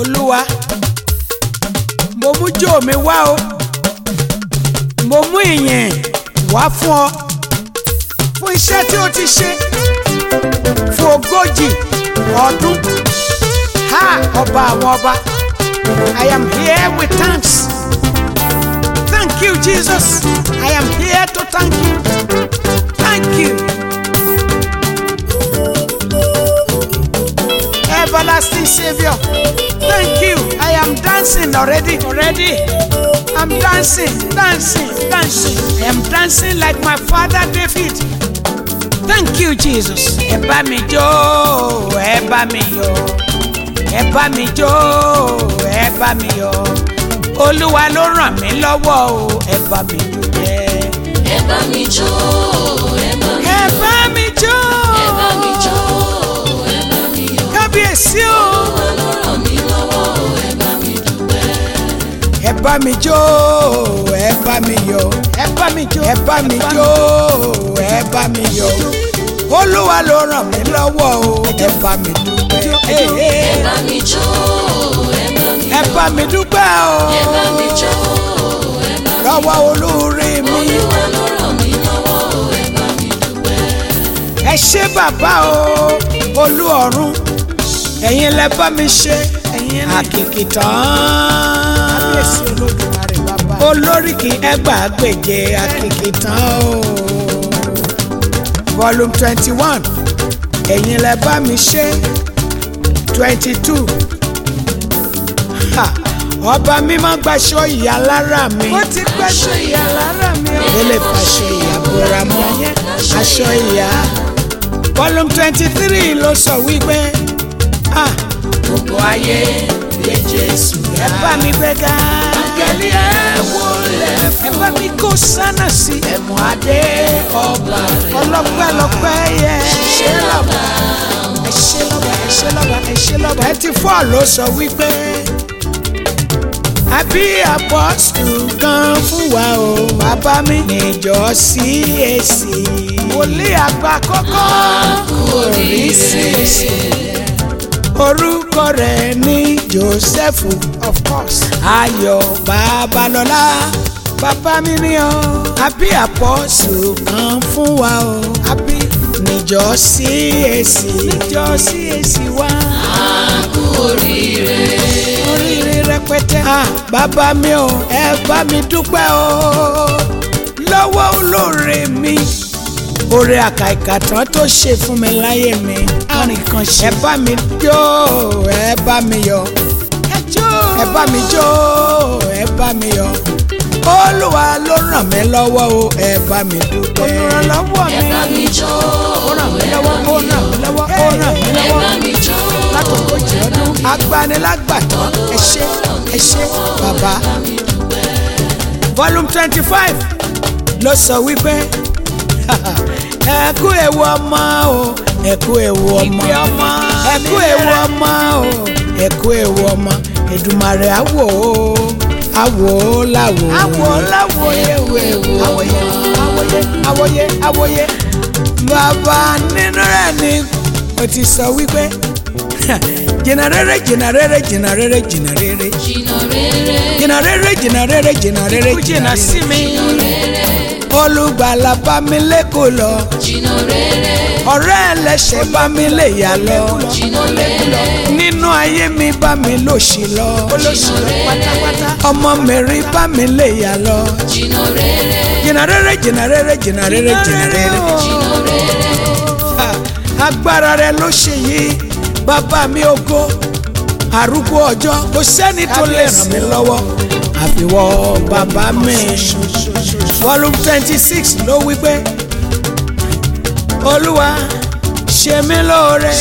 olúwa mo mú jó mi wá o mo mú ìyìn wá fún ọ fún iṣẹ́ tí o ti ṣe fún ogójì ọdún ha ọba àwọn ọba I am here with thanks thank you Jesus I am here to thank you. everlasting Savior. Thank you. I am dancing already, already. I'm dancing, dancing, dancing. I am dancing like my father David. Thank you, Jesus. Eba mi jó, eba mi yọ̀. eba mi jó, eba mi yọ̀. Olúwa ló ràn mí lọ́wọ́ o, ẹ bá mi jó jẹ́. Ẹ bá mi jo eba. mi jo e mi yo sí o. Olúwa ló mi mí lọ́wọ́ ẹ bá mi dúpẹ́. Ẹ bá mi jó ẹ bá mi yọ̀ ẹ bá mi jó ẹ bá mi jó ẹ bá mi yọ̀. Olúwa ló ràn mí lọ́wọ́ o ẹ bá mi dúpẹ́. Ẹ bá mi jó ẹ bá mi yọ̀. Ẹ bá mi dúpẹ́ o. Ẹ bá mi jó ẹ bá mi yọ̀. Lọ́wọ́ olúure mi. Olúwa ló ràn mí lọ́wọ́ ẹ bá mi dúpẹ́. Ẹ ṣé bàbá o, olú ọ̀run ẹ̀yin lẹ bá mi ṣe àkìkì tán olóríkì ẹgbàágbèje àkìkì tán o volume twenty one ẹ̀yin lẹ bá mi ṣe twenty two ọba mímọ́ gbaṣọ ìyá mi ó ti gbaṣọ ìyá lára mi ó lè aṣọ ìyá volume twenty three ló sọ wípé gbogbo ayé lè Jésù yá. ẹ bá mi gbé ga. áńgẹ́lì ẹ wọlé fún. ẹ bá mi kó sánà sí. ẹ̀mú adé ọgbà rẹ̀. ọlọ́pẹ́ lọ́pẹ́ yẹ. ṣiṣẹ́ lọ́ba. ẹ ṣe lọ́ba ẹ ṣe lọ́ba ẹ ṣe lọ́ba ẹ ti fọ́ ló sọ wípé àbí àpọ́sù kan fún wa o bàbá mi níjọ sí èsì wòlíì àgbà kọ́kọ́ kò rí sí èsì orúkọ rẹ̀ ní Joseph of course Ayọ̀ Babalọ́lá bàbá mi ni ọ àbí àpọ́sù kan fún wa o àbí níjọ CAC níjọ CAC wa. a kú oríire. oríire rẹpẹtẹ. a bàbá mi o ẹ bá mi dúpẹ́ o lọ́wọ́ olóore mi oore àkàìkà tán tó ṣe fún mi láyé mi àrìn kan ṣe. ẹ bá mi jó ẹ bá mi yọ̀ ẹ bá mi jó ẹ bá mi yọ̀ olúwa ló ràn mí lọ́wọ́ o ẹ bá mi dúpẹ́. olùrànlọ́wọ́ mi ẹ bá mi jó ó ràn mí lọ́wọ́ ó ràn mí lọ́wọ́ ó ràn mí lọ́wọ́ ẹ bá mi jó ọdún agbanilágbàtọ́ ẹ ṣé ẹ ṣé bàbá volume twenty five ló sọ wípé. ẹkú ewu ọmọ o ẹkú ewu ọmọ ẹkú ewu ọmọ o ẹkú ewu ọmọ Èdùmàrè awo o awo lawo awo lawo ewu ewu awoye awoye awoye awoye bàbá nínú rẹ ni o ti sọ wípé jìnnàrere olùgbàlà bá mi lẹ́kọ̀ọ́ lọ. jìnnà rere. ọ̀rẹ́ ẹlẹ́ṣẹ̀ bá mi lè yà lọ. jìnnà rere. nínú ayé mi bá mi lò sí lọ. jìnnà rere. pátápátá. ọmọ mi rí bá mi lè yà lọ. jìnnà rere. jìnnà rere jìnnà rere jìnnà rere jìnnà rere. jìnnà rere. agbára rẹ ló ṣe yìí bàbá mi ògo arúgbó ọjọ́ kò sẹ́ni tó lè ràn mí lọ́wọ́ àfiwọ́ bàbá mi volume twenty six ló wí pé olúwa ṣe mí lóore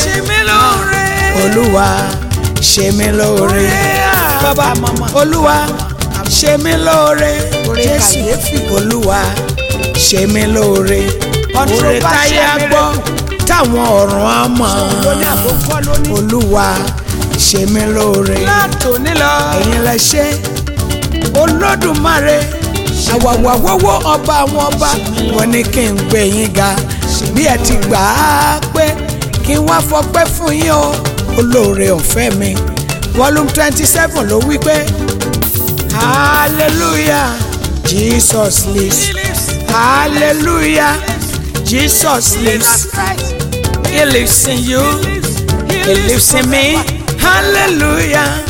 olúwa ṣe mí lóore bàbá olúwa ṣe mí lóore jésù olúwa ṣe mí lóore òrè táyé á gbọ́ táwọn ọ̀run á mọ̀ olúwa ṣe mí lóore ẹ̀yin lẹ ṣe olódùmarè àwàwàwọ́wọ́ ọba àwọn ọba wọn ni kí n gbé yín ga bí ẹ ti gbà á pé kí n wá fọpẹ́ fún yín o olóore ọ̀fẹ́ mi volume twenty seven ló wí pé hallelujah jesus lives hallelujah jesus lives he lives in you he lives in me hallelujah.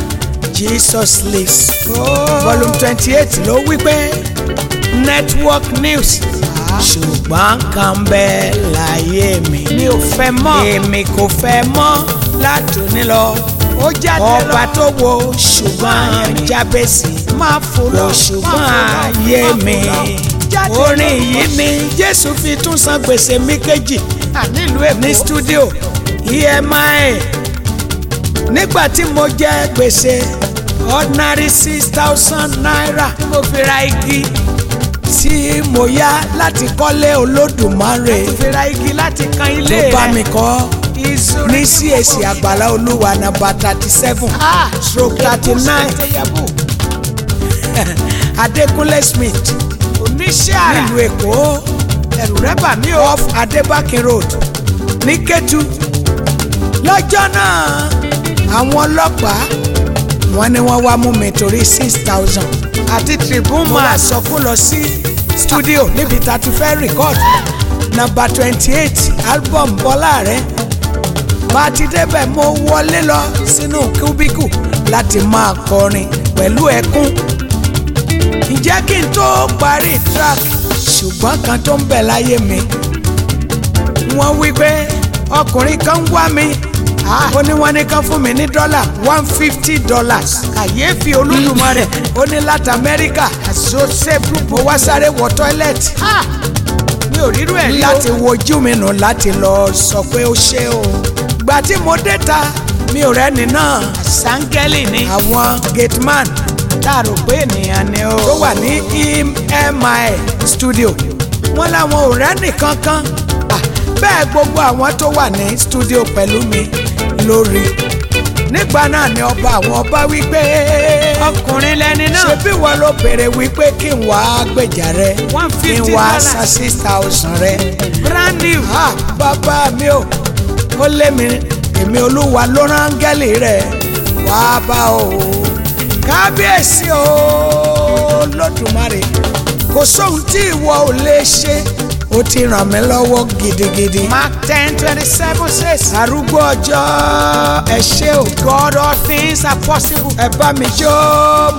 Jesus lives oh. volume twenty eight ló wí network news ah. ṣùgbọ́n kan bẹ́ẹ̀ láyé mi mi ò fẹ́ mọ́ èmi kò fẹ́ mọ́ látòní lọ ó jáde lọ ọba tó wo ṣùgbọ́n jábẹ́sì máa fò lọ ṣùgbọ́n ayé mi orin yìí ni Jésù fi tún san gbèsè mi kejì ní studio EMI nígbà tí mo jẹ gbèsè ordinary six thousand naira mo fi ra igi tí mo yá láti kọ́lé olódùmarè mo fi ra igi láti kan ilé rẹ̀ tó bá mi kọ́ ní CAC àgbàlá olúwa nàbà thirty seven ah! stroke thirty nine Adékúnlé Smith oníṣẹ́ àrà nílùú Èkó ẹ̀rù rẹ̀ off Adébákin road ní Kétu lọ́jọ́ náà àwọn ọlọ́pàá wọ́n ní wọ́n wá mú mi torí six thousand. àti tribune máa sọkún lọ sí studio níbi tá a ti fẹ́ record nọ́mbà twenty eight album bọ́lá rẹ̀ bá a ti débẹ̀ mo wọlé lọ sínú kúbíkù láti máa kọrin pẹ̀lú ẹkún ǹjẹ́ kí n tó parí track ṣùgbọ́n kan tó ń bẹ láyé mi wọ́n wí pé ọkùnrin kan ń wá mi Ah. ó ní wọ́n ní kán fún mi ní dọ́là one fifty dollars kàyéfì olódùmarè ó ní láti amẹ́ríkà àṣọṣẹ́bù mo wá sáré wọ tọ́ílẹ̀tì ah! mi ò rírú ẹ̀ láti wojú mi nù láti lọ sọ pé ó ṣe o gbà tí mo dé ta mi ò rẹ́ni náà sáńgẹ́lì ni àwọn gate man láàrò pé ènìyàn ni o tó wà ní emi studio wọn làwọn ò rẹ́ni kankan ah! bẹ́ẹ̀ gbogbo àwọn tó wà ní studio pẹ̀lú mi lórí nígbà náà ni ọba àwọn ọba wípé. ọkùnrin lẹni náà. ṣebí wọn ló béèrè wípé kí n wá gbèjà rẹ. one fifty dollars kí n wá san six thousand rẹ. brand new. ha bàbá mi ò ó lé mi èmi olúwa ló rángẹ́lì rẹ̀ wá bá o. kábíyèsí o lódùmarè kò sóhun tí ìwọ ò lè ṣe ó ti ràn mí lọ́wọ́ gidigidi. Mark ten twenty seven says. arúgbó ọjọ́ ẹ ṣé o. God all things are possible. ẹ bá mi jó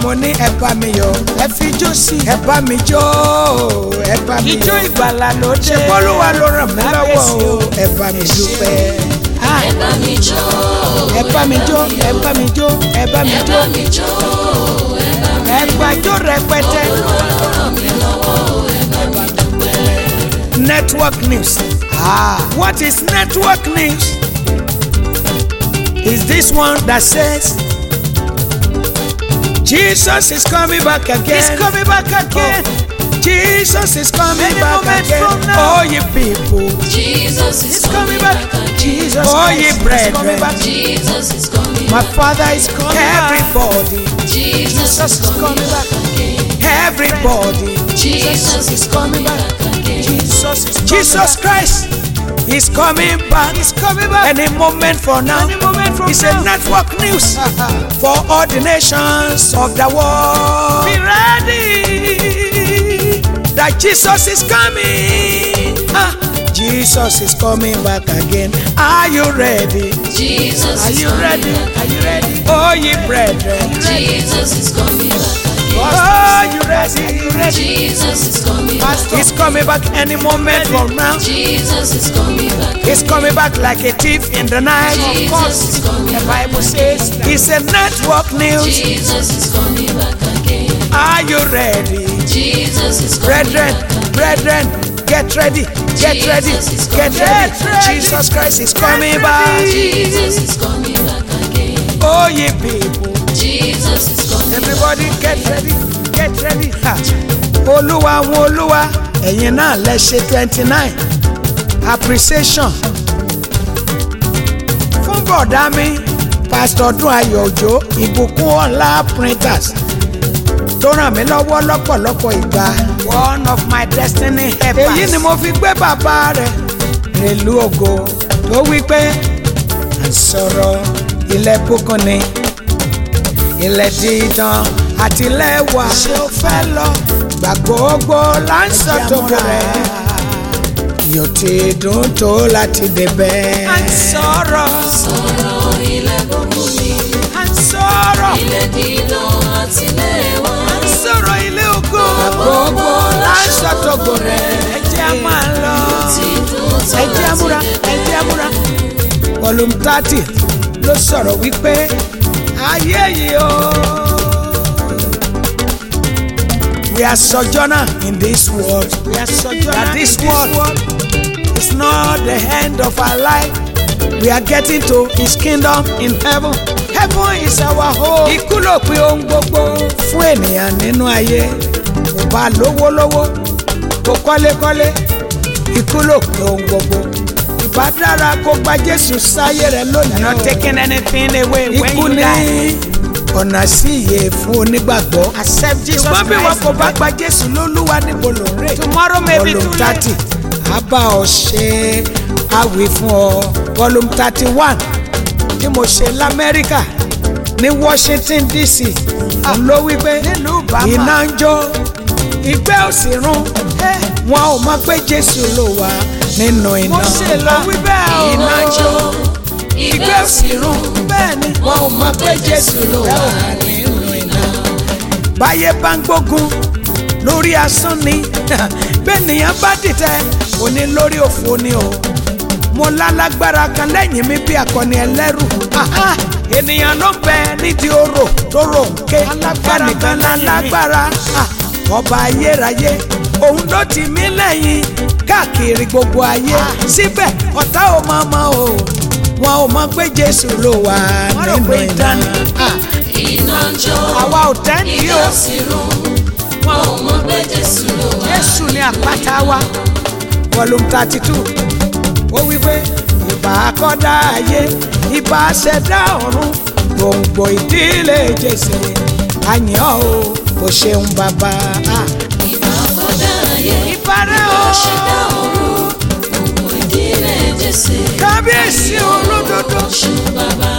mo ní ẹ bá mi yọ̀ ẹ fi jó sí i. ẹ bá mi jó ẹ bá mi yọ̀. ijó ìgbàlà ló dé. ṣé bọ́lúwa ló ràn mí lọ́wọ́ o ẹ bá mi dúpẹ́ ẹ bá mi jó ẹ bá mi jó ẹ bá mi jó ẹ bá mi jó ẹ bá jó rẹpẹtẹ. network news? Ah. What is network news? Is this one that says Jesus is coming back again? He's coming back again. Oh. Jesus is coming Any back again. Oh, you people. Jesus is coming, coming back. back Jesus oh, ye brethren. Jesus is coming My Father is coming Everybody. back. Everybody. Jesus, Jesus is coming back again everybody. Jesus is coming back again. Jesus is Jesus Christ is coming back. He's coming back any moment from now. Any moment from it's now. a network news for all the nations of the world. Be ready that Jesus is coming. Ah. Jesus is coming back again. Are you ready? Jesus Are you ready? Are you ready? Oh, ye brethren. Jesus is coming back again. Oh, you ready? Are you ready? Jesus is coming back. He's coming back any moment from now. Jesus is coming back. He's coming back like a thief in the night. Jesus of course, the Bible says it's a network news. Jesus is coming back again. Are you ready? Jesus is coming brethren, back. Brethren, brethren, get ready. Get Jesus ready, get ready. ready. Jesus Christ is coming back. Jesus is coming back again. Oh, ye people. Jesus is coming. Everybody get ready, get ready. Ha. Olúwa wọn Olúwa ẹ̀yin náà lẹ ṣe twenty nine appreciation fún bọ̀dá mi pásítọ̀ Dún Ayọ̀ Òjó ìbùkún ọ̀la printers tó ràn mí lọ́wọ́ lọ́pọ̀lọpọ̀ ìgbà. one of my destiny helpers. èyí ni mo fi gbé bàbá rẹ̀ rèlú ògo tó wí pé sọ̀rọ̀ ilẹ̀ bùkún ni ilẹ̀ dídán àti lẹ́wà ṣé o fẹ́ lọ gbà gbogbo láǹsọ̀ tó rẹ̀ yóò ti dùn tó láti débẹ̀. à ń sọ̀rọ̀ sọ̀rọ̀ ilẹ̀ gbogbo mi à ń sọ̀rọ̀ ilẹ̀ dídán àti lẹ́wà à ń sọ̀rọ̀ ilé ògo gbà gbogbo láǹsọ̀ tó rẹ̀ ẹ̀jẹ̀ a máa lọ ẹ̀jẹ̀ amúra ẹ̀jẹ̀ amúra. volume thirty ló sọ̀rọ̀ wípé. ayé yìí o. We are sojourner in this world. We are sojourner that this in world this world is not the end of our life. We are getting to his kingdom in heaven. Heaven is our home. Ikú ló pin ohun gbogbo. Fún ayé, kò lówó lówó, kò kọ́lékọ́lé, ikú ló pin ohun bá dára kó gba Jésù sáyé rẹ lónìí o. not taking anything away when you die. ikú ní ọ̀nà sí iye fún onígbàgbọ́. accept Jesus Christ. bí wọn kò bá gba Jésù lólúwa níbo ló ń rè. thirty a bá ọ ṣe àwì fún ọ volume thirty one tí mo ṣe lamẹ́ríkà ní Washington DC ah, ló wí pé iná ń jó ìgbẹ́ òsì run. Hey wọn ò mọ̀ pé Jésù ló wà nínú iná iná jó ìgbé òsìrún wọn ò mọ̀ pé Jésù ló wà nínú iná. báyé bá ń gbógun lórí asán ni bẹ́ẹ̀nìyàn bá dìtẹ̀ òní lórí òfò ni o mo lálágbára kan lẹ́yìn mi bí akọni ẹlẹ́rù ènìyàn ló bẹ nídìí orò tó rò ń ké kánìkan lálágbára ọba ayérayé òun ló tì mí lẹ́yìn káàkiri gbogbo ayé ah. síbẹ̀ ọ̀tá ò mọ̀ mọ́ o wọn ò mọ̀ pé Jésù ló wà nínú ìdáná. Ah. iná ń jó àwa ò tẹ́ni o wọn ò mọ̀ pé Jésù ló wà. Jésù ni àpáta wa volume thirty two ó wí pé ìbá kọ́dá ayé ìbá ṣẹ̀dá ọ̀run gbòǹgbò ìdílé Jésù àyàn o kò ṣeun bàbá. Ah ayé ìparẹ́ o ṣe dá òru ògùn ìdílé jèsè kábíyèsí olódodo ṣe bàbá.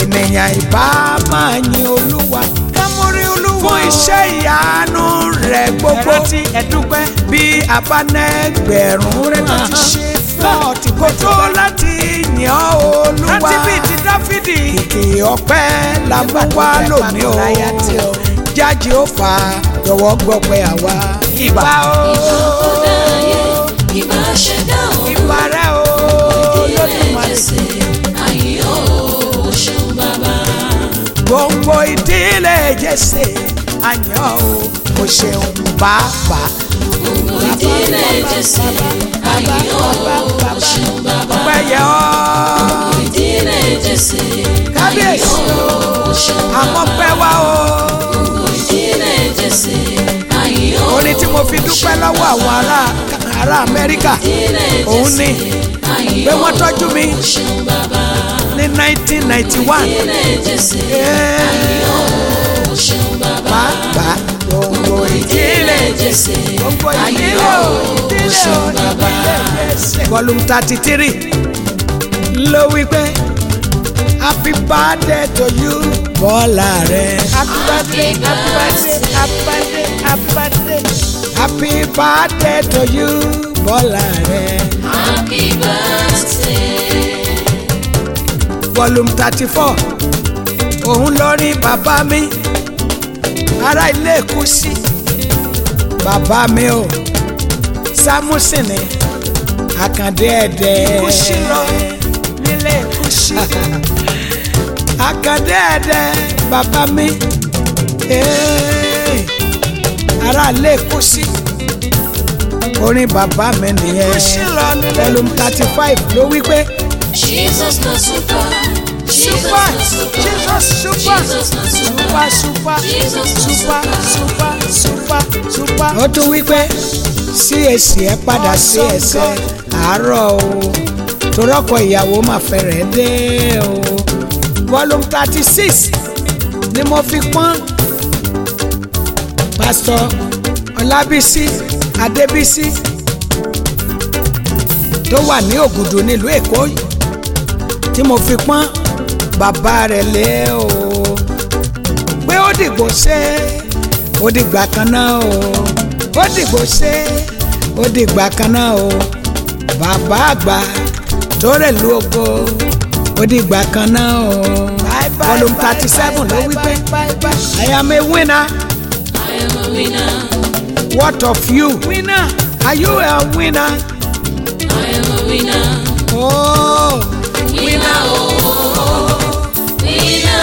ènìyàn ìbá máa yin olúwa kámórí olúwa fún iṣẹ́ ìyanu rẹ̀ gbogbo ẹ̀rántí ẹ̀dúpẹ́ bí abánẹ́gbẹ̀rún rẹ̀ láti ṣe fọ́ọ̀tì tó láti yìn ọ́ olúwa rántí bíi ti dáfídì kìkì ọpẹ́ làbúwá lónìí o jáde ó fà á jọ̀wọ́ gbọpẹ́ àwa. ìbà o ìbà ọ̀dà ayé ìbà ṣẹ̀dá o ìbà rẹ̀ o lódùmarè. ayé o ṣeun bàbá. gbogbo ìdílé Jésè àyàn o o ṣeun bàbá. gbogbo ìdílé Jésè àyàn o o bàbá. ọpẹ́ yẹ ọ́ kábíyèsí àmọ́ pẹ́ wá o jèsè àyìn ó. orin tí mo fi dúpẹ́ lọ́wọ́ àwọn ará ará amẹ́ríkà òun ni pé wọ́n tọ́jú mi ní nineteen ninety one. bàbá gbogbo ìdílé jèsè àyìn ó ìdílé ó ìdílé jèsè. volume thirty three ló wí happy birthday to you Bọ́lá rẹ. happy birthday happy birthday happy birthday happy birthday. happy birthday to you Bọ́lá rẹ. happy birthday. volume thirty four òun lórí bàbá mi ará ilé Kúsí bàbá mi o Sámúsìnì Àkàndé ẹ̀dẹ̀. Kúsí lọ ṣí. Akandẹ́ẹ̀dẹ́ bàbá mi ará ilé kú sí. Orin bàbá mi nìyẹn volume thirty five ló wí pé. Jesus na super. Super, super, super, super, super, super, super, super. Ó tún wí pé CAC e, ẹ padà sí ẹsẹ̀ e, àárọ̀ o torí ọkọ ìyàwó mà fẹ́rẹ̀ dé o volume thirty six ni mo fi pọ́n pásítọ̀ ọlábísí adébísí tó wà ní ògùdù nílùú èkó tí mo fi pọ́n bàbá rẹ̀ lé o pé ó dìgbò ṣe ó dìgbà kan náà o ó dìgbò ṣe ó dìgbà kan náà o bàbá àgbà. lu oko kan náà o volume thirty seven ló wí pé I am a winner. I am a winner. What of you? Winner. Are you a winner? I am a winner. Oh. Winner oh. Winner.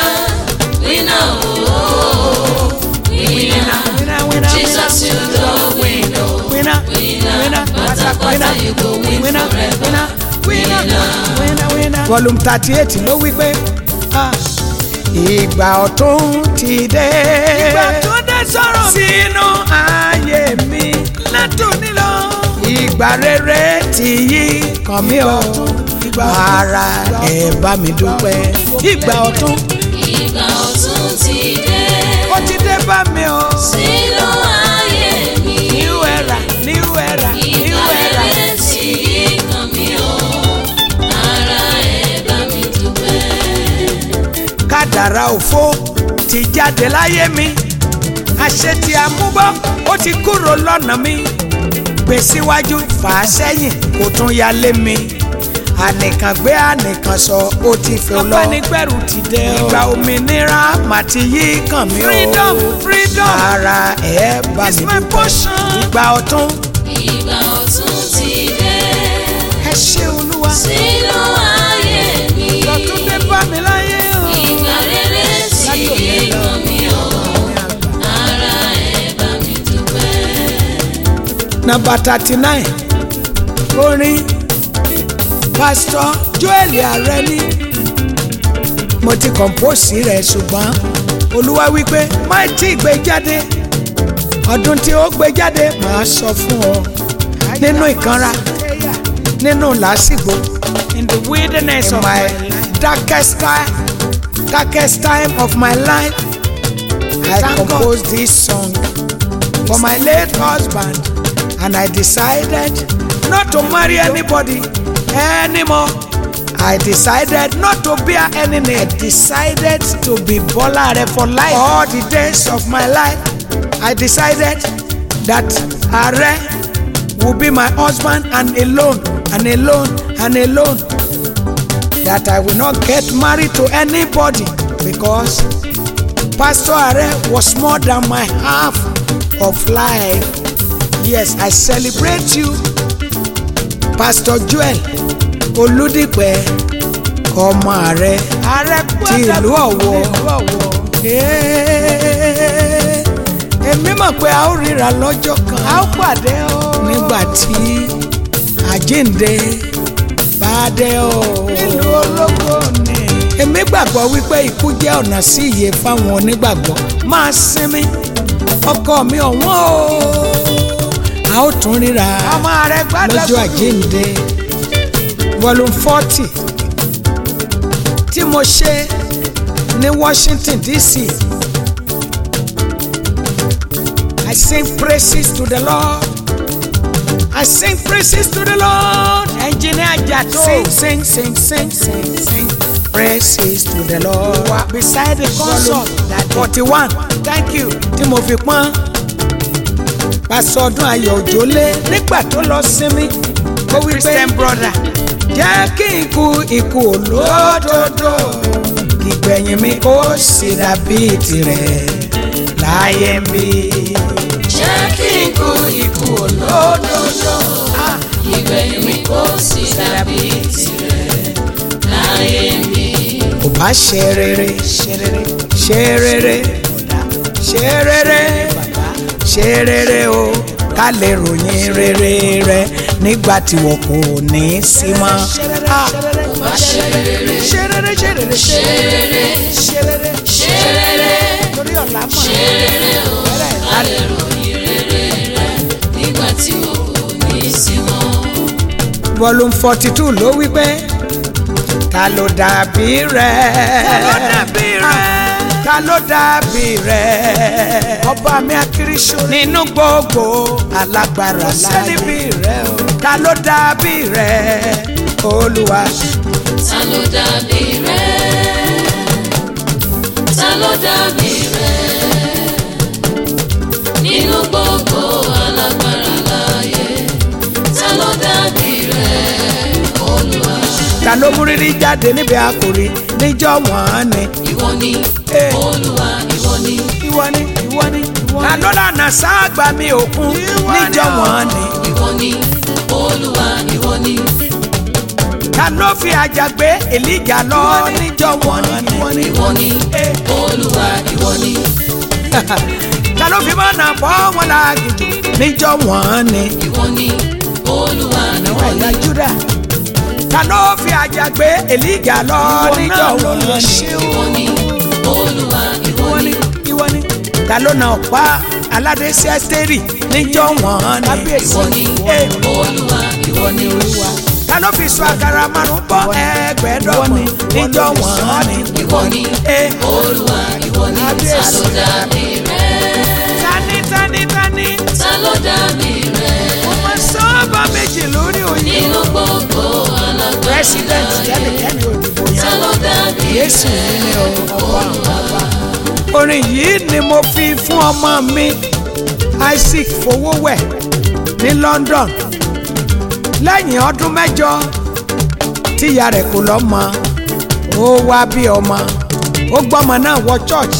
Winner oh. Winner. Winner. Winner. Jesus you the oh. winner. Winner. Winner. Winner. Winner. Winner. Winner. Winner. Winner. Winner. Winner. volume thirty eight ló wí pé ah, ìgbà ọ̀tún ti dé ìgbà tó dé sọ̀rọ̀ sínú ayé mi látòní lọ ìgbà rere ti yí kàn mí o ara ẹ̀ bá mi dúpẹ́ ìgbà ọ̀tún ìgbà ti dé ó ti dé bá mi o sínú. àrà òfo ti jáde láyé mi àṣẹ tí a ó ti kúrò lọ́nà mi gbé síwájú fà á sẹ́yìn kò tún ya mi ànìkàn gbé ànìkàn sọ ó ti fi lọ ọpẹ́nigbẹ́rù ti dé o ìgbà òmìnira mà ti yí kàn mí o freedom freedom ara ẹ̀ bá mi dúpẹ́ ìgbà ọ̀tun ìgbà ọ̀tun ti dé ẹ ṣé olúwa sínú wa. nọmba thirty nine orin pásítọ̀ Joel Arẹni mo ti kọ̀ǹpóòsì rẹ̀ ṣùgbọ́n olúwa wípé má tí gbé jáde ọdún tí ó gbé jáde màá sọ fún ọ nínú ìkanra nínú làásìgbò in the wilderness of my darkest time darkest time of my life I composed this song for my late husband. and I decided not to marry anybody anymore. I decided not to bear any name. I decided to be Bolare for life. All the days of my life, I decided that Are will be my husband and alone, and alone, and alone. That I will not get married to anybody because Pastor Are was more than my half of life. Yes, I celebrate you, Pastor Joel Olúdìpẹ́, ọmọ ààrẹ ti ìlú Ọ̀wọ̀. Èmi mọ̀ pé a ó ríra lọ́jọ́ kan. A ó pàdé o. Nígbà tí àjíǹde bá dé o. Nínú ológo ni. Èmi gbàgbọ́ wípé ikú jẹ́ ọ̀nà sí ìyè fáwọn onígbàgbọ́. Máa sinmi ọkọ mi ọ̀wọ́n o a ó tún ríra lọ́jọ́ àjíǹde volume forty tí mo ṣe ní Washington DC I sing praises to the Lord I sing praises to the Lord engineer Jato sing sing sing sing sing sing praises to the Lord. wa beside the console forty one thank you tí mo fi pọ́n pàṣọdún ayọ̀ òjòlé nígbà tó lọ sinmi ó wí pé brother jẹ́ kí n kú ikú olódodo ìgbẹ̀yìn mi ó sì dàbí tirẹ̀ láyé mi. jẹ́ kí n kú ikú olódodo ìgbẹ̀yìn mi ó sì dàbí tirẹ̀ láyé mi. kò bá ṣe rere ṣe rere ṣe rere ṣe rere ṣe rere o ká lè ròyìn rere rẹ nígbà tí wọn kò ní sí mọ́. ṣe rere ṣe rere ṣe rere ṣe rere ṣe rere ṣe rere torí ọ̀la mọ̀ ṣe rere sí mọ́. volume forty two ló wí pé ta ló dàbí rẹ. ta ló dàbí rẹ ta ló dàbí rẹ̀. ọba mi akírísọ nínú gbogbo alágbára sẹ́líbì rẹ̀ o. ta ló dàbí rẹ̀ olúwa. ta ló dàbí rẹ̀ ta ló dàbí rẹ̀ nínú gbogbo. ta ló mú rírí jáde níbi àkòrí níjọ́ wọ́n ni. ìwọ ni eh. olúwa ìwọ ni. ìwọ ni ìwọ ni ìwọ ni. ta na lànà sáàgbà mi òkun níjọ́ wọ́n ni. ìwọ ni olúwa ìwọ ni. ta ló fi àjàgbé èlíjà lọ níjọ́ wọ́n ni. ìwọ ni olúwa ìwọ ni. ta ló fi mọ́nà bọ́ wọn láàgùjù níjọ́ wọ́n ni. ìwọ ni olúwa ìwọ ni ta ló fi àjà gbé èlíjà lọ níjọ wọn ni. ìwọ ni olúwa ìwọ ni. ìwọ ni ta ló na ọ̀pá aládé sí ẹ́sítérì níjọ wọn ni. ìwọ ni olúwa ìwọ ni olúwa. ta ló fi sọ àkàrà márùn bọ́ ẹgbẹ̀ẹ́dọ́gbọ̀n níjọ wọn ni. ìwọ ni olúwa ìwọ ni ta ló dá mi rẹ́. tani tani tani. ta ló dá mi rẹ́. mo máa sọ ọ́ bá méjì lórí òye. nínú gbogbo àwọn president kẹ́nikẹ́ni òdìbò yẹn Jésù nílé ni àwọn bàbá. orin yìí ni mo fi fún ọmọ mi Isaac Fowówẹ̀ ní London lẹ́yìn ọdún mẹ́jọ tíya rẹ̀ kò lọ́mọ ó wá bí ọmọ ó gbọ́mọ náà wọ church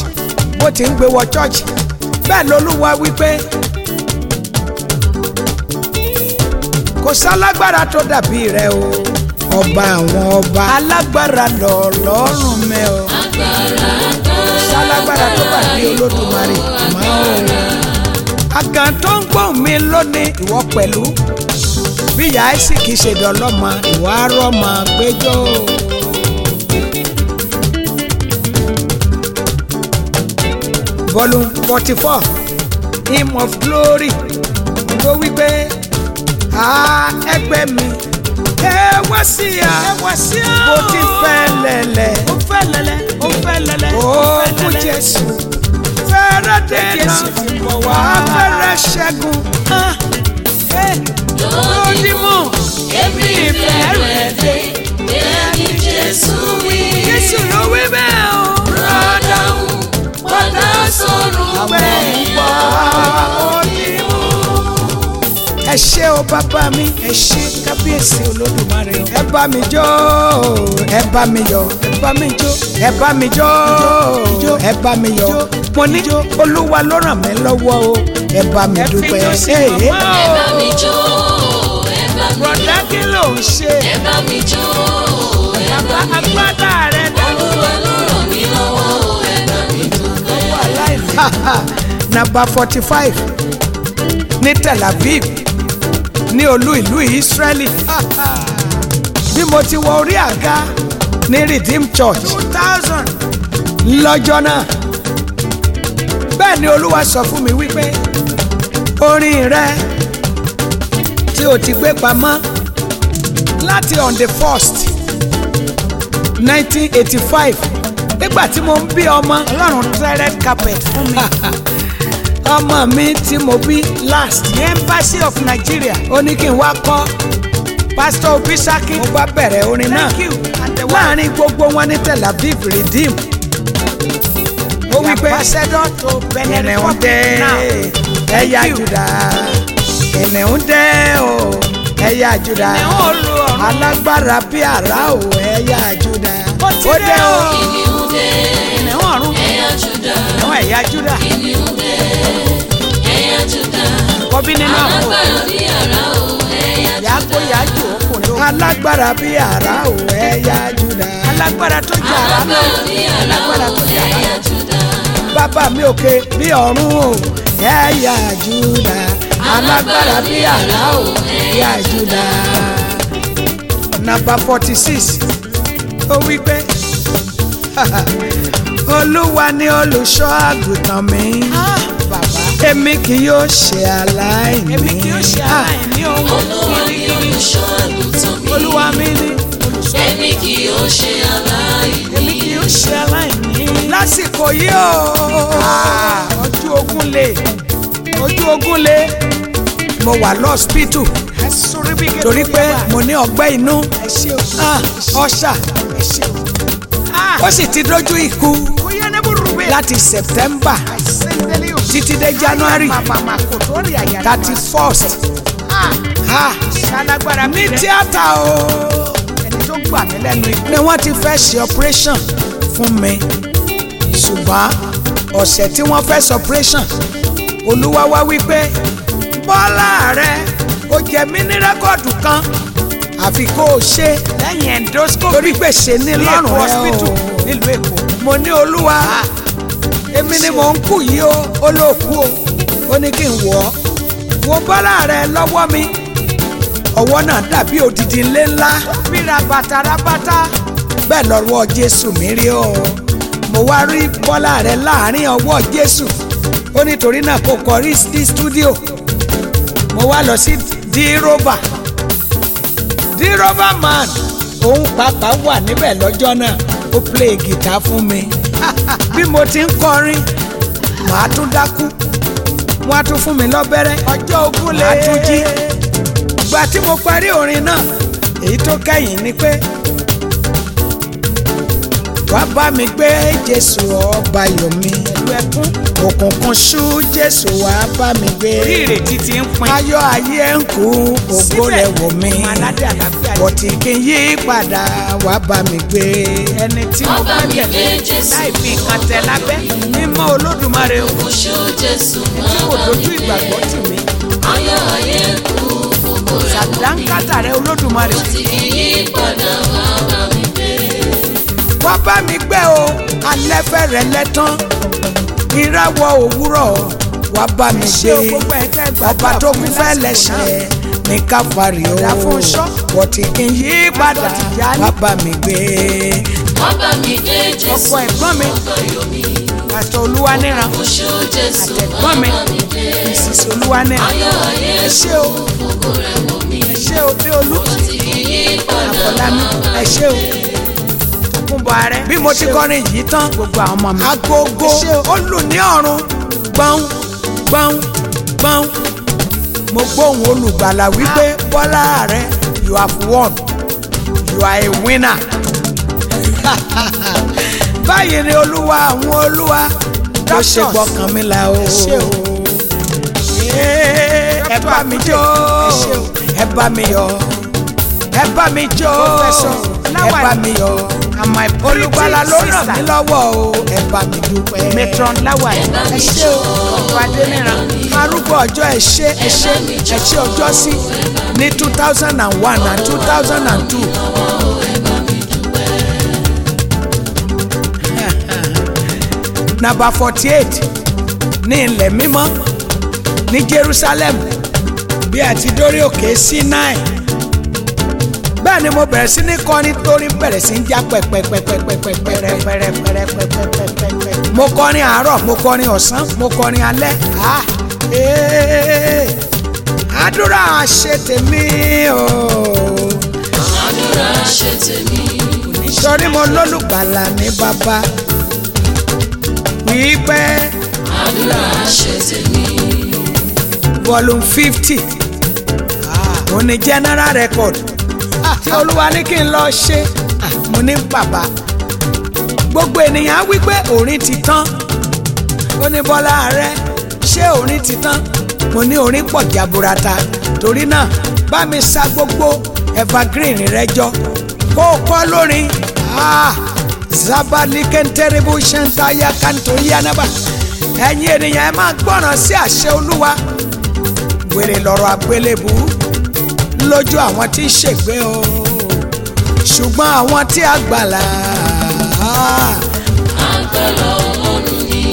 bó ti ń gbé wọ church bẹ́ẹ̀ lolúwa wípé kò sálágbára tó dàbí rẹ o ọba àwọn ọba alágbára lọ́ọ̀lọ́rùn mẹ́ o sálágbára tó bá dé olódùmarè máa ń wò. àgàntọ́ ń gbọ́ mi lónìí ìwọ pẹ̀lú bíyà àìsíkì ṣèdọ̀lọ́mọ ìwà arọ́mọ gbẹjọ́. volume forty four hymn of glory mo wí pé a ẹgbẹ́ mi ẹ wá sí a ẹ wá sí a mo ti fẹ́ lẹ̀lẹ̀ ó fẹ́ lẹ̀lẹ̀ ó fẹ́ lẹ̀lẹ̀ ó fún Jésù fẹ́rẹ́ dènà wà á fẹ́rẹ́ ṣẹ́gun ah, lódìmọ̀ èmi ìfẹ́ rẹ̀ dé èmi Jésù wí Jésù ló wí bẹ́ẹ̀ o rọ́dà ń padà sọ̀rọ̀ pẹ̀lú ẹ ṣé o bàbá mi ẹ ṣé kábíyèsí olódùmarè o. ẹ bá mi jó ẹ bá mi yọ̀ ẹ bá mi jó ẹ bá mi jó ẹ bá mi yọ̀ mo ní olúwa ló ràn mí lọ́wọ́ o ẹ bá mi dúpẹ́. ẹ fi jó sí màmá o ẹ bá mi jó ẹ bá mi yọ̀ rọ̀dá kí ló ń ṣe. ẹ bá mi jó ẹ bá mi yọ̀ agbádá rẹ dá. olúwa ló ràn mí lọ́wọ́ o ẹ bá mi dúpẹ́. nàbà forty five ní Tel Aviv ní olú ìlú Israeli bí mo ti wọ orí àga ní Redeemed Church lọ́jọ́ náà bẹ́ẹ̀ ni Olúwa sọ fún mi wípé orin rẹ tí o ti gbé pamọ́ láti on the first nineteen eighty five nígbà tí mo ń bí ọmọ Ọlọ́run tẹ́rẹ́ carpet fún mi. ọmọ mi tí mo bí last ní embassy of Nigeria ó ní kí n wá kọ́ pásítọ̀ Obisaki mo bá bẹ̀rẹ̀ orin náà láàrin gbogbo wọn ní Tel Aviv Redeem ó wí pé ìrìn òun dé ẹ̀yà Júdà ìrìn òun dé o ẹ̀yà àjùdá alágbára bí àrá ò ẹ̀yà àjùdá ó dé o kìnìún dé kìnìún ọ̀run ẹ̀yà àjùdá ẹ̀yà àjùdá kìnìún dé ẹ̀yà àjùdá kọ́bí nínú àpò alágbára bí àrá ò ẹ̀yà àjùdá yàgò yàjò ọkùnrin o alágbára bí àrá ò ẹ̀yà àjùdá alágbára tó jà àrá náà alágbára tó jà àrá bàbá mi òkè bí ọ̀run o ẹ̀yà àjùdá alágbára bí àlá ò ẹ̀yà Júdà. nàbà forty six ó wí pé olúwa ni olùṣọ́ àgùntàn mi ah, èmi kì yóò ṣe aláìní. èmi kì yóò ṣe ah. aláìní owó. olúwa ni olùṣọ́ àgùntàn mi. olúwa mi ni. èmi kì yóò ṣe aláìní. èmi kì yóò ṣe aláìní. lásìkò yìí o ọdún ah, ogún lè ojú ogun le mo wà lọ́sípítù torí pé mo ní ọgbẹ́ inú ah, ọ̀ṣà ó sì ti dójú ikú láti September títí dé January thirty first ah, ní tíátà o ni wọ́n ti fẹ́ ṣe operation fún mi ṣùgbọ́n ọ̀sẹ̀ tí wọ́n fẹ́ ṣe operation olúwa wá wípé bọ́lá rẹ ó jẹ mí ní rẹ́kọ̀dù kan àfi kó o ṣe lẹ́yìn endoscopy torí gbèsè ní lọ́rùn rẹ o nílùú èkó mo ní olúwa ah, èmi ni mò ń kù yìí o ó o ó ní kí n wọ̀ ọ́ wo bọ́lá rẹ lọ́wọ́ mi ọwọ́ náà dàbí odidi ńlé ńlá bíra bàtà rábátá bẹ́ẹ̀ lọ́wọ́ jésù mi rí o mo wá rí bọ́lá rẹ láàrin ọwọ́ jésù ó nítorí náà kò kọrí sí stúdíò mo wá lọ sí díróbà díróbà man òun pàápàá wà níbẹ̀ lọ́jọ́ náà ó play guitar fún mi bí mo ti ń kọrin màá tún dákú wọn á tún fún mi lọ́bẹ̀rẹ̀ ọjọ́ ogún lè tún jí gba tí mo parí orin náà èyí tó kẹ́yìn ni pé wàá bá mi gbé Jésù ọba yọ̀ mi ẹkún òkùnkùn ṣú jésù wá bá mi gbé orí ìrètí ti ń pin ayọ̀ ayé ń kú ògo rẹ̀ wò mí bọ̀tì kí n yí padà wá bá mi gbé ẹni tí mo bá tẹ̀lé láì fi nǹkan tẹ̀ lábẹ́ mímọ́ olódùmarè o tí kò dojú ìgbàgbọ́ tì mí. ayọ̀ ayé ń kú ògo rẹ̀ wò mí sàdánkátà rẹ̀ olódùmarè. bọ̀tì kí n yí padà wá bá mi wá bá mi gbẹ́ o alẹ́ fẹ́rẹ̀ lẹ́tán ìràwọ̀ òwúrọ̀ wá bá mi ṣe ọba tó kún fẹ́ lẹ́sẹ̀ ní káfárì o wọ́n ti kí n yí padà wá bá mi gbé. wá bá mi gbé jésù ọkọ yomi pásítọ̀ olúwaníran àtẹ̀gbọ́n mi ìsìsì olúwaníran ẹ ṣé o ẹ ṣé o dé olú àfọlámi ẹ ṣé o bọ ààrẹ bí mo ti kọrin yìí tán gbogbo àwọn ọmọ mi agogo ó lù gbọ́n gbọ́n gbọ́n mo gbóhùn olùgbàlà wípé bọ́lá ààrẹ you have won you are a winner. báyìí ni olúwa àwọn olúwa tó ṣe gbọ́kàn mi là o ẹ bá mi jó ẹ bá mi yọ̀ ẹ bá mi jó ẹ bá mi yọ̀ and my pretty sister olùgbàlà ló ràn mí lọ́wọ́ o ẹ bá mi dúpẹ́. matron lawal ẹ ṣé o ọ̀pá adémíran arúgbó ọjọ́ ẹ ṣé ẹ ṣé ẹ ṣé ọjọ́ sí ní two thousand and one and two thousand and two. nàbà forty eight ní ilẹ̀ mímọ́ ní Jerusalem bí àti dórí òkè Sinai bẹ́ẹ̀ ni mo bẹ̀rẹ̀ sí ní kọrin torí bẹ̀rẹ̀ sí ń já pẹ̀pẹ̀pẹ̀pẹ̀pẹ̀pẹ̀pẹ̀pẹ̀pẹ̀pẹ̀pẹ̀ mo kọrin àárọ̀ mo kọrin ọ̀sán mo kọrin alẹ́ àdúrà ṣe tèmi o. àdúrà ṣe tèmi. torí mo lólùgbàlà ní bàbá wípé. àdúrà ṣe tèmi. volume fifty òní general record olúwa ní kí n lọ ṣe mo ní bàbá gbogbo ènìyàn wí pé orin ti tán ó ní bọ́lá ààrẹ ṣé orin ti tán mo ní orin pọ̀ jaburata torí náà bá mi sa gbogbo evergreen rẹ jọ kó o kọ́ lórin ah, zabalikentaribu shantaya kanto yanaba ẹ̀yin ènìyàn ẹ máa gbọ́ràn sí àṣẹ olúwa wèrè lọ́rọ̀ àgbélébùú lójú àwọn tí ń ṣègbé o ṣùgbọ́n àwọn tí a gbàlà. àgbàlá ọlọ́run ni.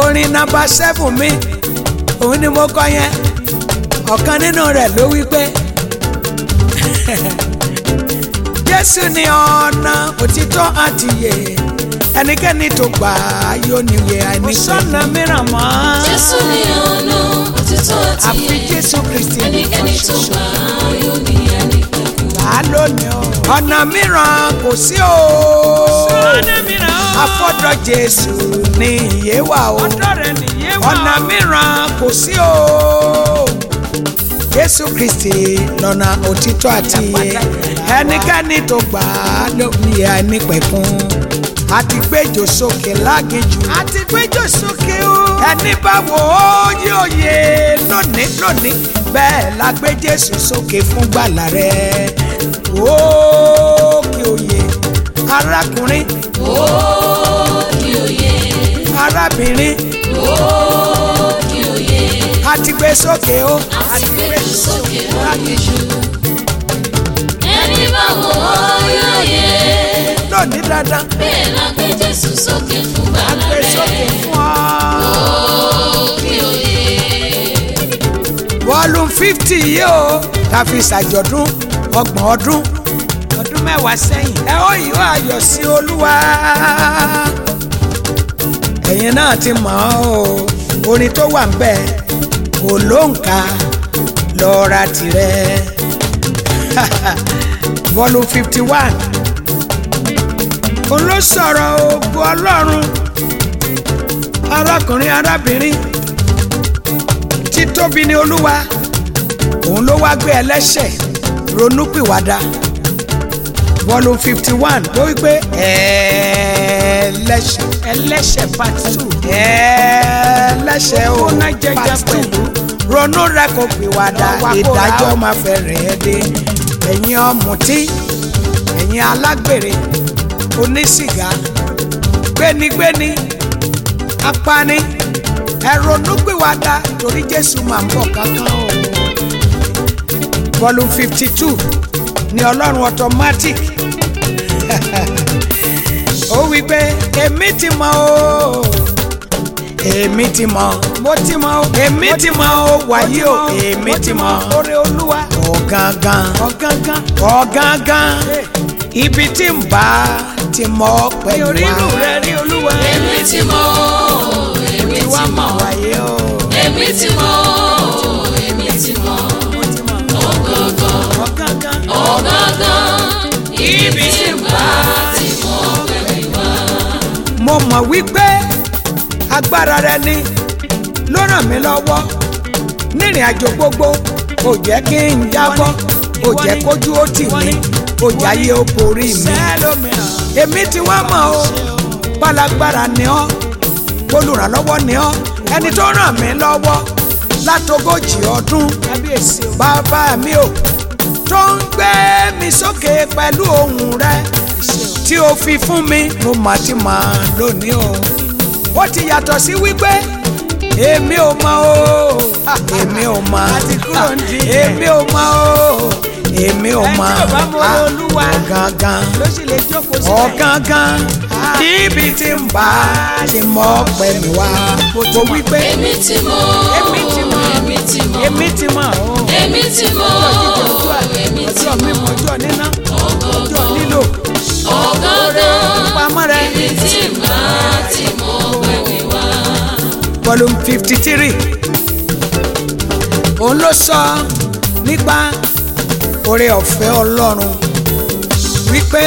orin nàmbà sẹ́fù mi òun ni mo kọ yẹn ọ̀kan nínú rẹ̀ ló wí pé jésù ni ọ̀nà òtítọ́ àtìyè ẹnikẹ́ni tó gbà á yóò níye àìníkẹ́. mo sọ̀nà mìíràn mọ́. jésù ni ọ̀nà òtítọ́ àti yẹ àfi Kristi ẹnikẹ́ni tó gbà á yóò ní ẹnìkan. bàá lónìí o ọ̀nà mìíràn kò sí o ọ̀nà mìíràn o afọ́dọ̀ Jésù ni ìyè wà o ọ̀nà mìíràn kò sí o Jésù Kristi lọ́nà òtítọ́ àti yẹ ẹnikẹ́ni tó gbà á lónìí ẹnìpẹ̀kun àti gbẹjọ sókè lágejù. àti gbẹjọ sókè o. ẹni bá wo oyè oyè lónìí lónìí bẹ́ẹ̀ la gbé Jésù sókè fún gbàlà rẹ̀. òkè oyè arákùnrin. òkè oyè arábìnrin. òkè oyè àti gbé sókè o. àti gbẹjọ sókè lágejù káwọn ọyọ yẹ. náà ní dandan. bẹ́ẹ̀ la gbé jésù sókè fún bàbá rẹ̀. a gbé sókè fún ọ. òkè òye. volume fifty yìí o ta fi ṣàjọ̀dún ọgbọ̀n ọdún ọdún mẹ́wàá sẹ́yìn ẹ ó yìí ó ayọ̀ sí olúwa ẹ̀yin náà ti mọ̀ ọ́ o orin tó wà ń bẹ̀ kò lóǹkà lọ́ra tirẹ̀. volume fifty one òun oh ló sọ̀rọ̀ ògo ọlọ́run arákùnrin arábìnrin títóbi ni olúwa òun ló wá gbé ẹlẹ́ṣẹ̀ ronúpìwàdà volume fifty one ló oh wí pé ẹlẹ́ṣẹ̀ ẹlẹ́ṣẹ̀ part two ẹlẹ́ṣẹ̀ o part two ronú rẹ kò pìwàdà ìdájọ́ máa fẹ́ rẹ̀ ẹ́ dé ẹ̀yin ọ̀mùtí ẹ̀yin alágbèrè onísìgá gbénigbéni apani ẹ̀rọ̀nùgbìwádà torí jésù máa ń bọ̀ kankan o. volume fifty two ni ọlọ́run automatic ó wí pé èmi ti mọ̀ o èmi ti mọ̀ mo ti mọ̀ o èmi ti mọ̀ o wàyí o èmi ti mọ̀ oore olúwa ọ̀gángan ọ̀gángan ọ̀gángan ibi tí n bá ti mọ̀ pẹ̀lú wa. yorì inú rẹ rí olúwa. èmi ti mọ̀ o èmi ti mọ̀ wàyí o èmi ti mọ̀ o èmi ti mọ̀ ọ̀gángan ọ̀gángan ọ̀gángan ibi tí n bá ti mọ̀ pẹ̀lú wa. mo mọ̀ wípé agbára rẹ ni ló ràn mí lọ́wọ́ nírìn àjò gbogbo ò jẹ́ kí n jábọ́ ò jẹ́ kójú ó tì mí ò jáyé ó borí mi èmi tí wọ́n mọ̀ o pálágbára ni ọ́ olùrànlọ́wọ́ ni ọ́ ẹni tó ràn mí lọ́wọ́ látogójì ọdún bàbá mi ò tó ń gbé mi sókè pẹ̀lú ohùn rẹ tí o fi fún mi mo mà ti mà lónìí o ó ti yàtọ̀ sí wípé èmi ò mọ o èmi ò mọ èmi ò mọ o èmi ò mọ ọ̀gangan ọ̀gangan níbi tí ń bá ti mọ ọpẹ́ mi wá wípé èmi ti mọ èmi ti mọ èmi ti mọ èmi ti mọ ọjọ́ mi mọ ọjọ́ níná ọjọ́ lílo ọ̀gangan èmi ti mọ ti mọ volume fifty three òun ló sọ nípa oore ọ̀fẹ́ ọlọ́run wípé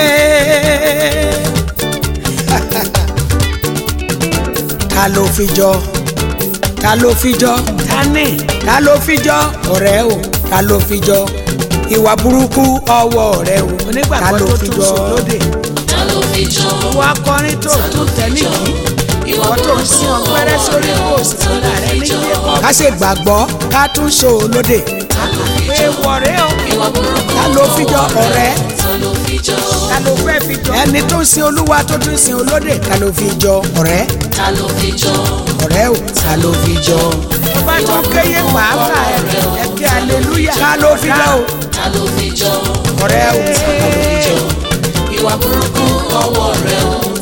ta ló fi jọ ta ló fi jọ ta ní ta ló fi jọ ọ̀rẹ́ o ta ló fi jọ ìwà burúkú ọwọ́ rẹ̀ o ta ló fi jọ ta ló fi jọ wọ́n akọrin tó tún tẹ̀ níkì ìwọ tó ń sin ọ̀pẹ̀rẹ̀ sórí post rẹ̀ nílé kan. ká ṣe gbàgbọ́ ká tún ṣe òlódè. pé wọ̀rẹ́ o ta ló fijọ́ ọ̀rẹ́ ta ló fẹ́ fi jọ. ẹni tó ń sin olúwa tó tún sin olódè ta ló fi jọ ọ̀rẹ́. ta ló fi jọ. ọ̀rẹ́ o ta ló fi jọ. tó bá tó kéye pàápàá ẹ̀ ẹ̀ aleluya. ta ló fi jọ o. ta ló fi jọ. ọ̀rẹ́ o ta ló fi jọ. ìwà burúkú ọwọ́ rẹ o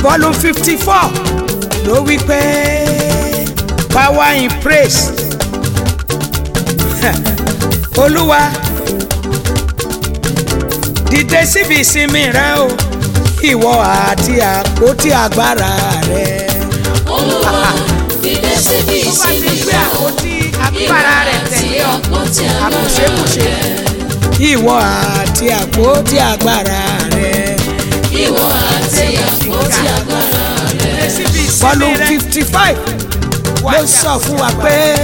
volume fifty four ló wí pé power in praise olúwa dìde síbi ìsinmi rẹ o ìwọ àti àpótí agbara. rẹ. olúwa dìde síbi ìsinmi rẹ o ìwọ àti àpótí agbára rẹ. ìwọ àti àpótí agbára rẹ. ìwọ àti àpótí agbára volume fifty five ló sọ fún wa pé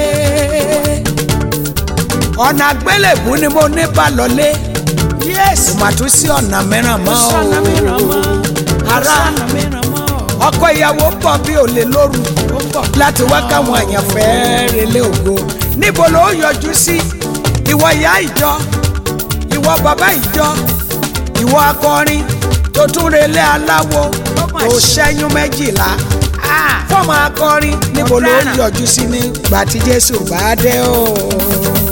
ọ̀nà àgbélébùú ni mo ní balọ̀lé kò mà tún sí ọ̀nà mìíràn mọ́ o ara ọkọ ìyàwó ń bọ̀ bí olè lóru láti wá káwọn èèyàn fẹ́ẹ́ relé ògo níbo ló yọjú sí ìwọ ìyá ìjọ ìwọ bàbá ìjọ ìwọ akọrin tó tún relé aláwo tó ṣẹ́yún méjìlá ah. fọ́ọ̀mù akọrin níbo ló ń yọjú sí ní gbàtí Jésù bá dé o.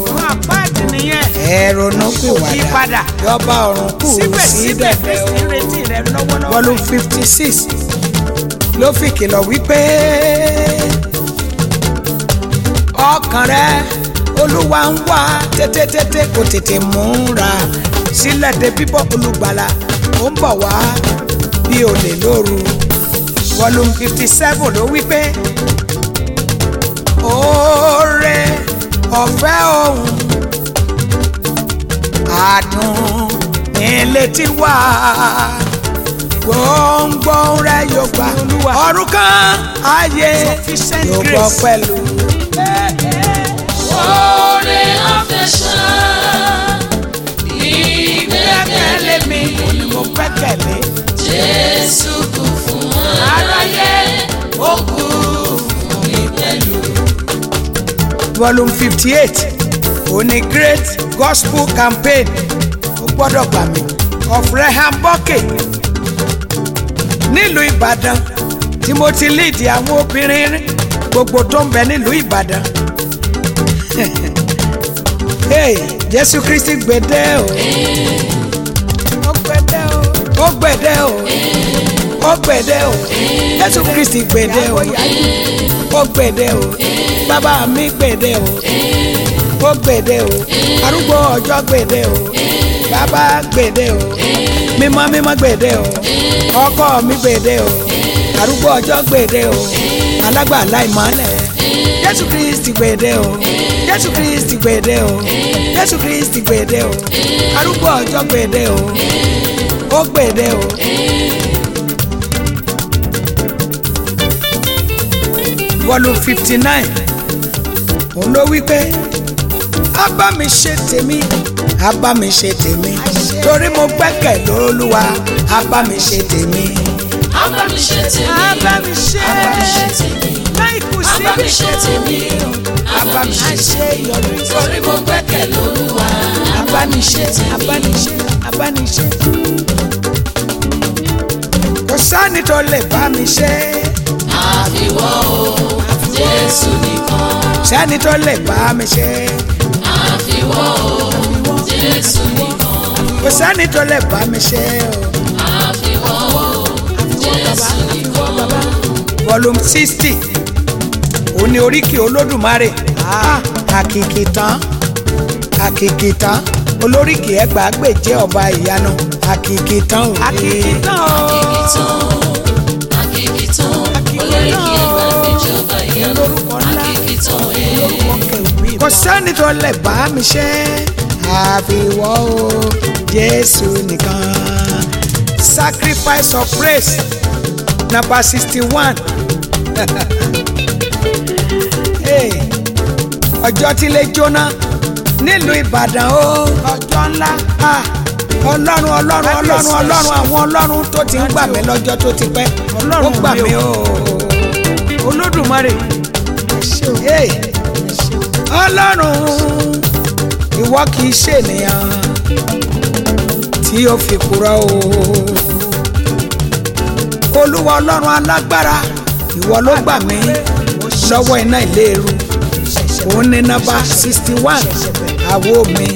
wọn àpáàdì nìyẹn. ẹ ronú pìwàdà yọba ọ̀run kù síbẹ̀ bọ́lú fifty six ló fi kìlọ̀ wípé ọkàn rẹ olúwa ń wá tètètètè kò tètè múra sílẹ̀ dé bíbọ̀ olùgbàlà ó ń bọ̀ wá bí olè lóru volume fifty seven ló wí pé oore ọ̀fẹ́ òun àánú ilé tí wà gbòǹgbò rẹ yóò gbà ọ̀run kan ayé yóò gbọ́ pẹ̀lú. oore ọ̀fẹ́ ṣáá ìgbẹ́kẹ̀lé mi. mo ní volume fifty eight òní great gospel campaign ó gbọ́dọ̀ gbà mí of Reham Bokè nílùú Ìbàdàn tí mo ti líìdì àwọn obìnrin gbogbo tó ń bẹ nílùú Ìbàdàn. Hey, Jésù Kristi gbẹdẹ o. Hey ó gbẹ̀dẹ̀ o ó gbẹ̀dẹ̀ o Jésù Kristi gbẹ̀dẹ̀ o ó gbẹ̀dẹ̀ o bàbá mi gbẹ̀dẹ̀ o ó gbẹ̀dẹ̀ o arúgbó ọjọ́ gbẹ̀dẹ̀ o bàbá gbẹ̀dẹ̀ o mímọ́ mímọ́ gbẹ̀dẹ̀ o ọkọ mi gbẹ̀dẹ̀ o arúgbó ọjọ́ gbẹ̀dẹ̀ o alágbà láìmọ́lẹ̀ Jésù Kristi gbẹ̀dẹ̀ o Jésù Kristi gbẹ̀dẹ̀ o Jésù Kristi gbẹ̀dẹ̀ o arúgbó ọjọ́ gbẹ̀dẹ̀ o ó gbèdé o. volume fifty nine òun ló wí pé á bá mi ṣe tèmi á bá mi ṣe tèmi torí mo gbẹ́kẹ̀ lólúwa á bá mi ṣe tèmi. á bá mi ṣe tèmi á bá mi ṣe tèmi láìkú síbi ṣe tèmi á bá mi ṣe tèmi torí mo gbẹ́kẹ̀ lólúwa á bá mi ṣe tèmi bá ní ṣe kò sẹ́ni tó lè bá mi ṣe. àfiwọ́ o Jésù nìkan. sẹ́ni tó lè bá mi ṣe. àfiwọ́ o Jésù nìkan. kò sẹ́ni tó lè bá mi ṣe o. àfiwọ́ o Jésù nìkan. volume sixty òní oríkì olódùmarè ah, àkìkì tán àkìkì tán olóríkì ẹgbàá gbèjẹ́ ọba ìyanu àkìkì tán òní. àkìkì tán o. àkìkì tán olóríkì ẹgbàá gbèjẹ́ ọba ìyanu àkìkì tán ẹ̀. kò sẹ́ni tó lè bá mi ṣe àfiwọ́ o Jésù nìkan sacrifice of praise number sixty one ọjọ́ tí lè jóná nílùú ìbàdàn o. ọjọ́ ńlá ọlọ́run ọlọ́run ọlọ́run ọlọ́run àwọn ọlọ́run tó ti ń gbà mí lọ́jọ́ tó ti pẹ́ ó gbà mí o. olódùmarè ọlọ́run ìwọ kì í ṣènìyàn tí ó fi kúrò o. olúwa ọlọ́run alágbára ìwọ ló gbà mí lọ́wọ́ iná ìléru òun ní nọ́mbà sixty one àwo mi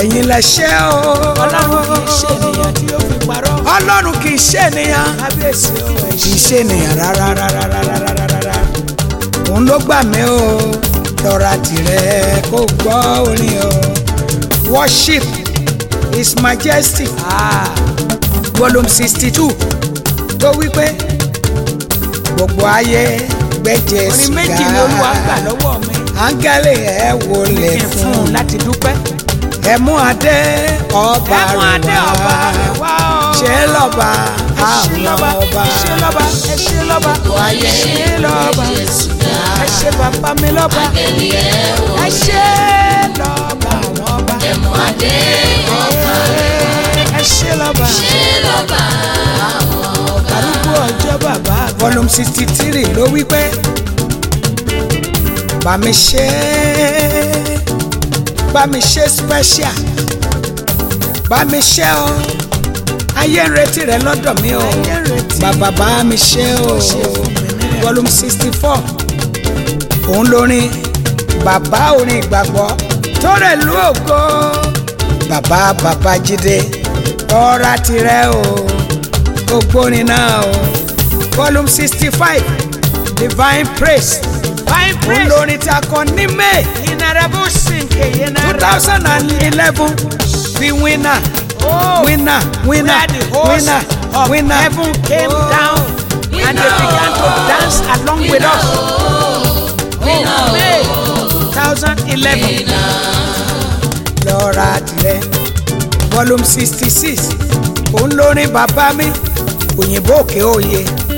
ẹ̀yin lẹ ṣẹ́ o. ọlọ́run kì í ṣe ènìyàn tí ó fi parọ́. ọlọ́run kì í ṣe ènìyàn. kábíyèsí o ẹ̀ kì í ṣe ènìyàn rárá rárá rárá rárá. òun ló gbà mí o lọ́ra tìrẹ kó gbọ́ orin o. worship his majesty. Ah, volume sixty two tó wí pé gbogbo ayé gbẹ́jẹ̀ sìgá. orin méjì ló wà gbà lọ́wọ́ mi áńgẹ́lì ẹ wọlé fún un láti dúpẹ́. ẹ mú adé ọba rẹ wá ṣe lọ́ba àwọn ọba ṣe lọ́ba ẹ ṣe lọ́ba ẹ ṣe lọ́ba ẹ ṣe bàbá mi lọ́ba ẹ ṣe lọ́ba àwọn ọba ẹ mú adé ọba rẹ ẹ ṣe lọ́ba ṣe lọ́ba àwọn ọba. arúgbó ọjọ́ bàbá volume sixty three ló wí pé bá mi ṣe bá ṣe special bá mi ṣe o ayé retí rẹ lọ́dọ̀ mi o bàbá bá mi ṣe o volume sixty four òun lórin bàbá orin ìgbàgbọ́ tó rẹ̀ lú ògo bàbá bàbá jíde ọ̀rá tirẹ̀ o ògbórin náà o volume sixty five divine praise olórin tí a kọ ní may two thousand and eleven the winner oh, winner winner winner winner heaven came oh. down and they began to dance along with us oh, may two thousand eleven lọ́ra tirẹ̀ volume sixty six òun lórin bàbá mi òyìnbó òkè òye. oh yeah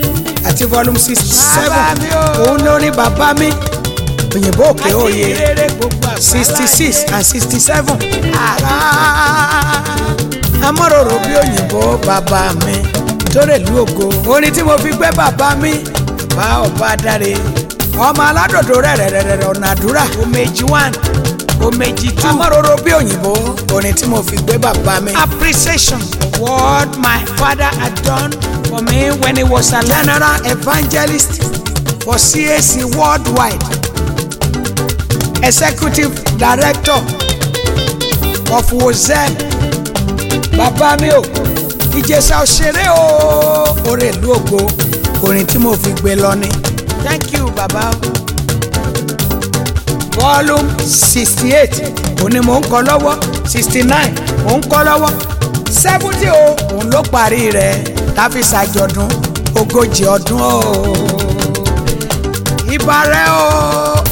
àti volume sixty seven òun ló ní bàbá mi òyìnbó òkè òye sixty six and sixty seven ara amọ́ròrò bí òyìnbó bàbá mi tórèlú ògo orin tí mo fi gbé bàbá mi bá ọba dáre ọmọ aládòdò rẹ̀ rẹ̀ rẹ̀ ọ̀nà àdúrà omi jí one ó méjì tú. amáròrò bí òyìnbó orin tí mo fi gbé bàbá mi. appreciation what my father had done for me when he was a general evangelist for CAC worldwide executive director of WOZEN bàbá mi o ìjẹsà òṣèré o orin ìlú ògo orin tí mo fi gbé lọ ni. thank you baba volume sixty eight òní mò ń kọ lọ́wọ́ sixty nine mò ń kọ lọ́wọ́ seventy o òun ló parí rẹ̀ tàbí ṣàjọ̀dún ogójì ọdún o. ìbàrẹ̀ o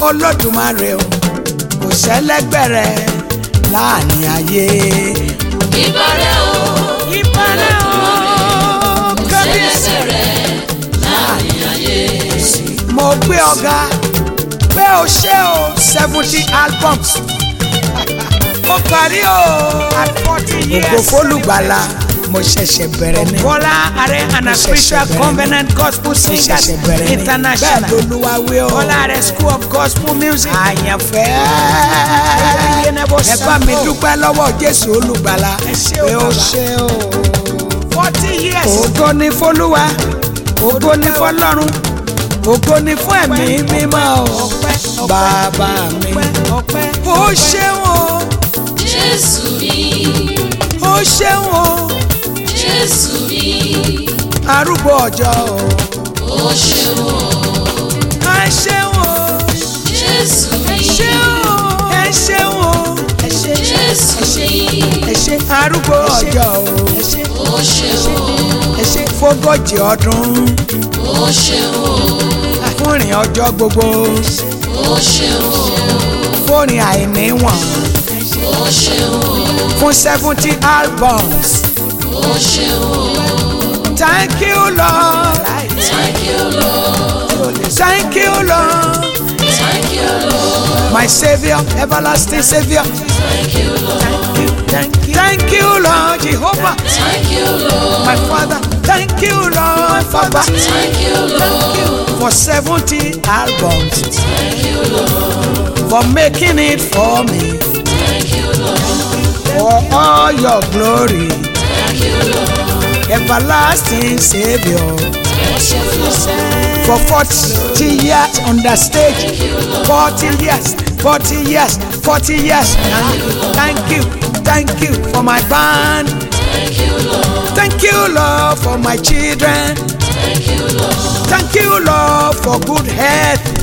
olódùmarè o kò sẹ́lẹ́gbẹ̀ rẹ̀ láàrin ayé. ìbàrẹ̀ o ìbàrẹ̀ o kò sẹ́lẹ́gbẹ̀ láàrin ayé. mo gbé ọ̀gá o ṣé o seventy albums ó parí o at forty years. ògbófó lùgbàlà mo ṣẹ̀ṣẹ̀ bẹ̀rẹ̀ ní. Bọ́lá Àrẹ and Spiritual Covenant Gospel Singers International. bẹ́ẹ̀ lolúwa wí o. Bọ́lá Àrẹ School of Gospel Music. àyànfẹ́. ẹ mi dúpẹ́ lọ́wọ́ Jésù olùgbàlà. ẹ ṣé o bàbá forty years. ògo ni fọlúwa ògo ni fọlọ́run ògo ni fún ẹ̀mí mímọ́ o bàbá mi ó ṣeun o jésù mi ó ṣeun o jésù mi arúgbó ọjọ́ o ó ṣeun o a ṣeun. jésù ṣe yìí. ẹ ṣé arúgbó ọjọ́ o. ó ṣe o. ẹ ṣé fógójì ọdún. ó ṣe o. fúnrin ọjọ́ gbogbo. ó ṣe o. fúnrin fún seventy albums. ó ṣe o. thank you lord. thank you lord. thank you lord. my Savior, everlasting Savior. Thank you, Lord. Thank you, thank you, thank you, Lord Jehovah. Thank you, Lord. My Father, thank you, Lord Father. Thank you, Lord. For 70 albums. Thank you, Lord. For making it for me. Thank you, Lord. For all your glory. Thank you, Lord. Everlasting Savior. For 40 years on the stage, 40 years, 40 years, 40 years. Thank you, thank you for my band. Thank you, Lord, for my children. Thank you, Lord, for good health.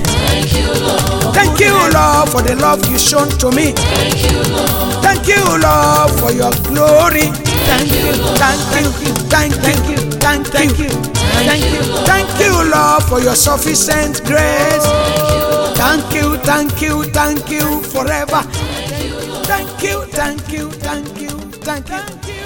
Thank you, Lord, for the love you shown to me. Thank you, Lord. Thank you, Lord, for your glory. Thank you, thank you, thank you, thank you, thank you, thank you, thank you, Lord, for your sufficient grace. Thank you, thank you, thank you forever. Thank you, thank you, thank you, thank you.